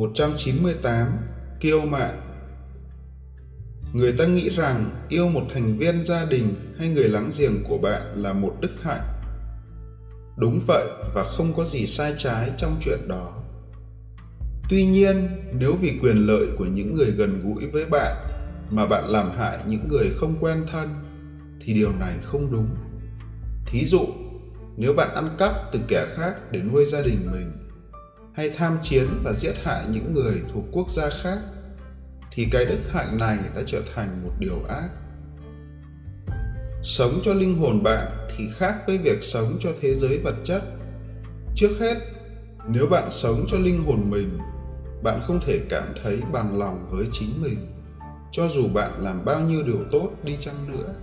198 kiêu mạn. Người ta nghĩ rằng yêu một thành viên gia đình hay người láng giềng của bạn là một đức hạnh. Đúng vậy và không có gì sai trái trong chuyện đó. Tuy nhiên, nếu vì quyền lợi của những người gần gũi với bạn mà bạn làm hại những người không quen thân, thì điều này không đúng. Thí dụ, nếu bạn ăn cắp từ kẻ khác để nuôi gia đình mình hay tham chiến và giết hại những người thuộc quốc gia khác, thì cái đức hạnh này đã trở thành một điều ác. Sống cho linh hồn bạn thì khác với việc sống cho thế giới vật chất. Trước hết, nếu bạn sống cho linh hồn mình, bạn không thể cảm thấy bằng lòng với chính mình, cho dù bạn làm bao nhiêu điều tốt đi chăng nữa.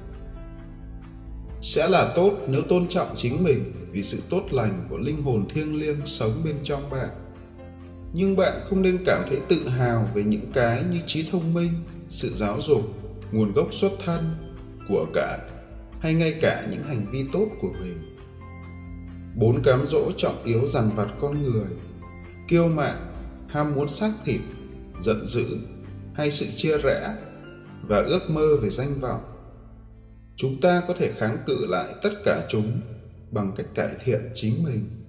Sẽ là tốt nếu tôn trọng chính mình vì sự tốt lành của linh hồn thiêng liêng sống bên trong bạn. Nhưng bạn không nên cảm thấy tự hào về những cái như trí thông minh, sự giáo dục, nguồn gốc xuất thân của cải hay ngay cả những hành vi tốt của mình. Bốn cám dỗ trọng yếu dằn vặt con người, kiêu mạn, ham muốn xác thịt, giận dữ hay sự chia rẽ và ước mơ về danh vọng. Chúng ta có thể kháng cự lại tất cả chúng bằng cách cải thiện chính mình.